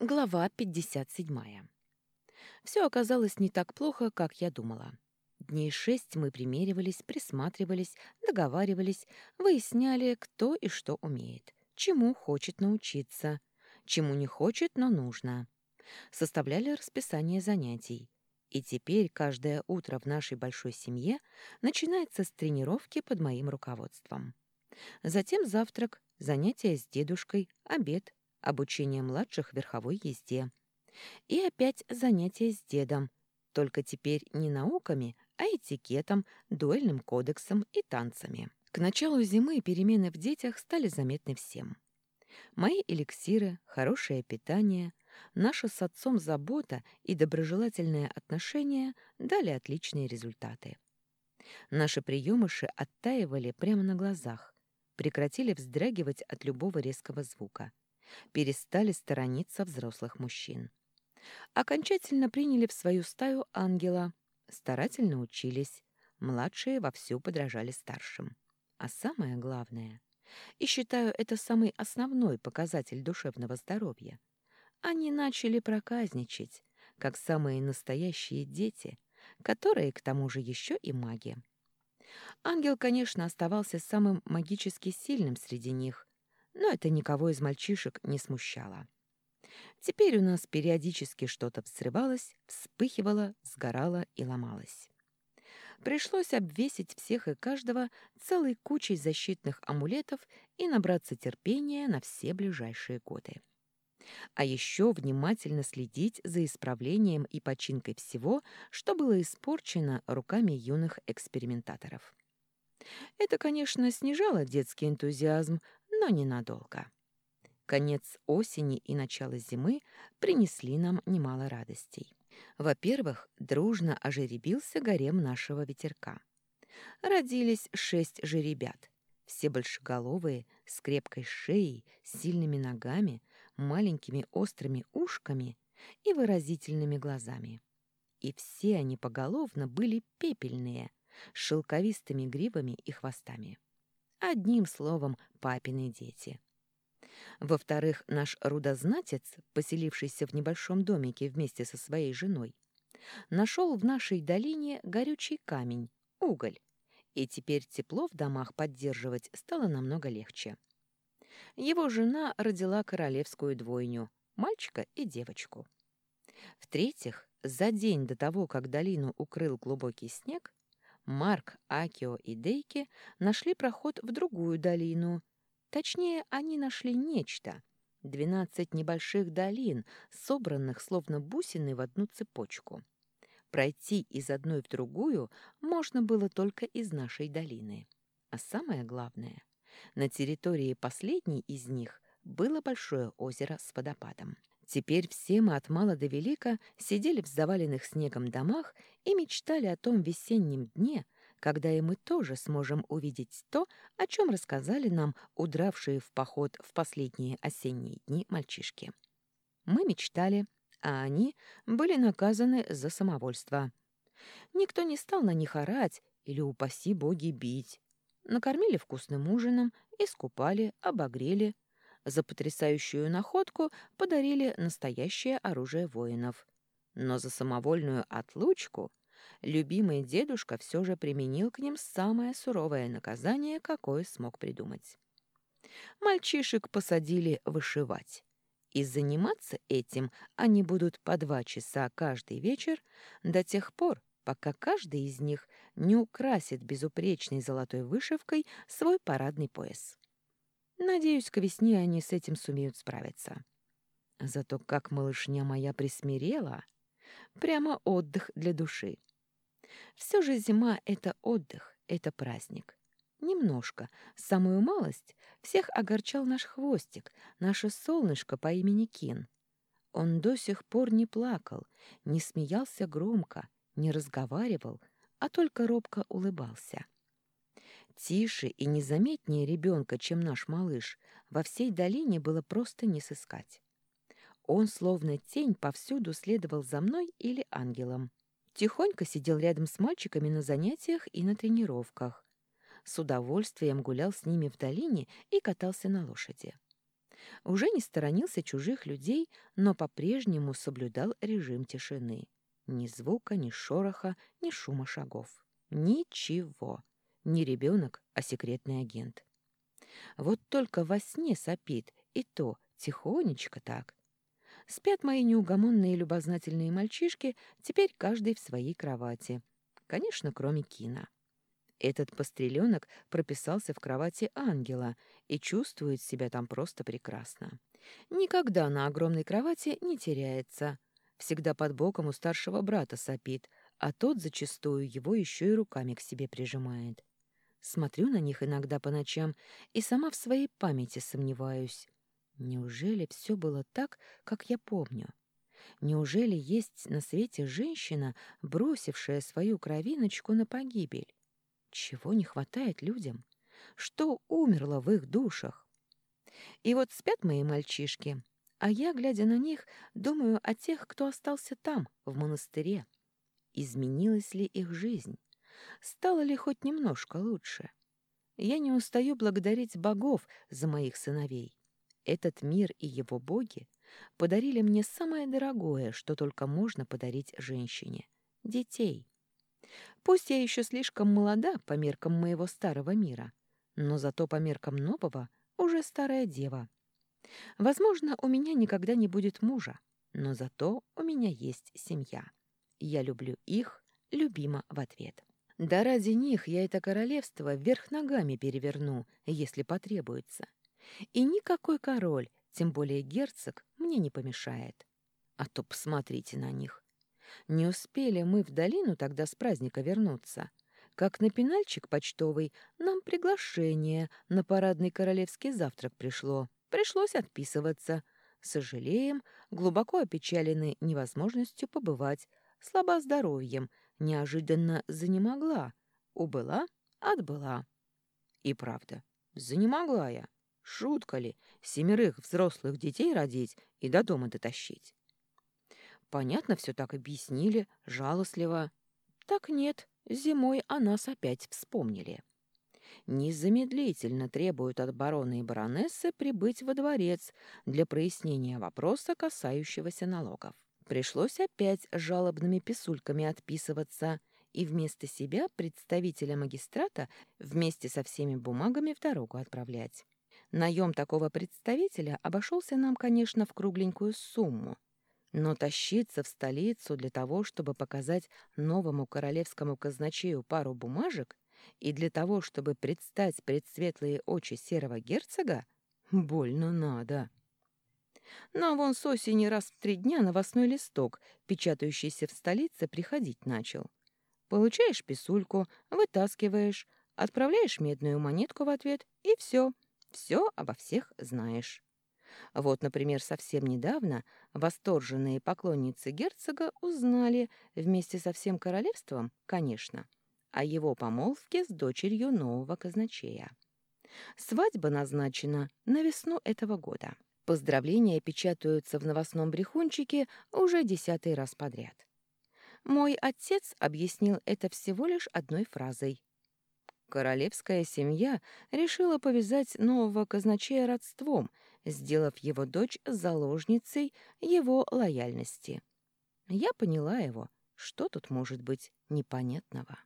Глава 57. Все оказалось не так плохо, как я думала. Дней шесть мы примеривались, присматривались, договаривались, выясняли, кто и что умеет, чему хочет научиться, чему не хочет, но нужно. Составляли расписание занятий. И теперь каждое утро в нашей большой семье начинается с тренировки под моим руководством. Затем завтрак, занятия с дедушкой, обед, обучение младших верховой езде. И опять занятия с дедом, только теперь не науками, а этикетом, дуэльным кодексом и танцами. К началу зимы перемены в детях стали заметны всем. Мои эликсиры, хорошее питание, наша с отцом забота и доброжелательное отношение дали отличные результаты. Наши приемыши оттаивали прямо на глазах, прекратили вздрагивать от любого резкого звука – перестали сторониться взрослых мужчин. Окончательно приняли в свою стаю ангела, старательно учились, младшие вовсю подражали старшим. А самое главное, и считаю это самый основной показатель душевного здоровья, они начали проказничать, как самые настоящие дети, которые, к тому же, еще и маги. Ангел, конечно, оставался самым магически сильным среди них, но это никого из мальчишек не смущало. Теперь у нас периодически что-то взрывалось, вспыхивало, сгорало и ломалось. Пришлось обвесить всех и каждого целой кучей защитных амулетов и набраться терпения на все ближайшие годы. А еще внимательно следить за исправлением и починкой всего, что было испорчено руками юных экспериментаторов. Это, конечно, снижало детский энтузиазм, но ненадолго. Конец осени и начало зимы принесли нам немало радостей. Во-первых, дружно ожеребился гарем нашего ветерка. Родились шесть жеребят, все большеголовые, с крепкой шеей, сильными ногами, маленькими острыми ушками и выразительными глазами. И все они поголовно были пепельные, с шелковистыми гривами и хвостами. Одним словом, папины дети. Во-вторых, наш рудознатец, поселившийся в небольшом домике вместе со своей женой, нашел в нашей долине горючий камень, уголь, и теперь тепло в домах поддерживать стало намного легче. Его жена родила королевскую двойню, мальчика и девочку. В-третьих, за день до того, как долину укрыл глубокий снег, Марк, Акио и Дейки нашли проход в другую долину. Точнее, они нашли нечто. Двенадцать небольших долин, собранных словно бусины в одну цепочку. Пройти из одной в другую можно было только из нашей долины. А самое главное, на территории последней из них было большое озеро с водопадом. Теперь все мы от мала до велика сидели в заваленных снегом домах и мечтали о том весеннем дне, когда и мы тоже сможем увидеть то, о чем рассказали нам удравшие в поход в последние осенние дни мальчишки. Мы мечтали, а они были наказаны за самовольство. Никто не стал на них орать или, упаси боги, бить. Накормили вкусным ужином, искупали, обогрели, за потрясающую находку подарили настоящее оружие воинов. Но за самовольную отлучку любимый дедушка все же применил к ним самое суровое наказание, какое смог придумать. Мальчишек посадили вышивать. И заниматься этим они будут по два часа каждый вечер до тех пор, пока каждый из них не украсит безупречной золотой вышивкой свой парадный пояс. Надеюсь, к весне они с этим сумеют справиться. Зато как малышня моя присмирела, прямо отдых для души. Все же зима — это отдых, это праздник. Немножко, самую малость, всех огорчал наш хвостик, наше солнышко по имени Кин. Он до сих пор не плакал, не смеялся громко, не разговаривал, а только робко улыбался. Тише и незаметнее ребенка, чем наш малыш, во всей долине было просто не сыскать. Он, словно тень, повсюду следовал за мной или ангелом. Тихонько сидел рядом с мальчиками на занятиях и на тренировках. С удовольствием гулял с ними в долине и катался на лошади. Уже не сторонился чужих людей, но по-прежнему соблюдал режим тишины. Ни звука, ни шороха, ни шума шагов. Ничего. Не ребенок, а секретный агент. Вот только во сне сопит, и то тихонечко так. Спят мои неугомонные любознательные мальчишки, теперь каждый в своей кровати. Конечно, кроме Кина. Этот постреленок прописался в кровати ангела и чувствует себя там просто прекрасно. Никогда на огромной кровати не теряется. Всегда под боком у старшего брата сопит, а тот зачастую его еще и руками к себе прижимает. Смотрю на них иногда по ночам и сама в своей памяти сомневаюсь. Неужели все было так, как я помню? Неужели есть на свете женщина, бросившая свою кровиночку на погибель? Чего не хватает людям? Что умерло в их душах? И вот спят мои мальчишки, а я, глядя на них, думаю о тех, кто остался там, в монастыре. Изменилась ли их жизнь? Стало ли хоть немножко лучше? Я не устаю благодарить богов за моих сыновей. Этот мир и его боги подарили мне самое дорогое, что только можно подарить женщине — детей. Пусть я еще слишком молода по меркам моего старого мира, но зато по меркам нового уже старая дева. Возможно, у меня никогда не будет мужа, но зато у меня есть семья. Я люблю их, любима в ответ. Да ради них я это королевство вверх ногами переверну, если потребуется. И никакой король, тем более герцог, мне не помешает. А то посмотрите на них. Не успели мы в долину тогда с праздника вернуться, как на пенальчик почтовый нам приглашение на парадный королевский завтрак пришло. Пришлось отписываться. Сожалеем, глубоко опечалены невозможностью побывать, слаба здоровьем, неожиданно занемогла. Убыла, отбыла. И правда, занемогла я. Шутка ли, семерых взрослых детей родить и до дома дотащить? Понятно, все так объяснили, жалостливо. Так нет, зимой о нас опять вспомнили. Незамедлительно требуют от барона и баронессы прибыть во дворец для прояснения вопроса, касающегося налогов. Пришлось опять жалобными писульками отписываться и вместо себя представителя магистрата вместе со всеми бумагами в дорогу отправлять. Наем такого представителя обошелся нам, конечно, в кругленькую сумму, но тащиться в столицу для того, чтобы показать новому королевскому казначею пару бумажек и для того, чтобы предстать пред светлые очи серого герцога, больно надо. Но вон с осени раз в три дня новостной листок, печатающийся в столице, приходить начал. Получаешь писульку, вытаскиваешь, отправляешь медную монетку в ответ, и все — все обо всех знаешь. Вот, например, совсем недавно восторженные поклонницы герцога узнали вместе со всем королевством, конечно, о его помолвке с дочерью нового казначея. Свадьба назначена на весну этого года. Поздравления печатаются в новостном брехунчике уже десятый раз подряд. Мой отец объяснил это всего лишь одной фразой. Королевская семья решила повязать нового казначея родством, сделав его дочь заложницей его лояльности. Я поняла его. Что тут может быть непонятного?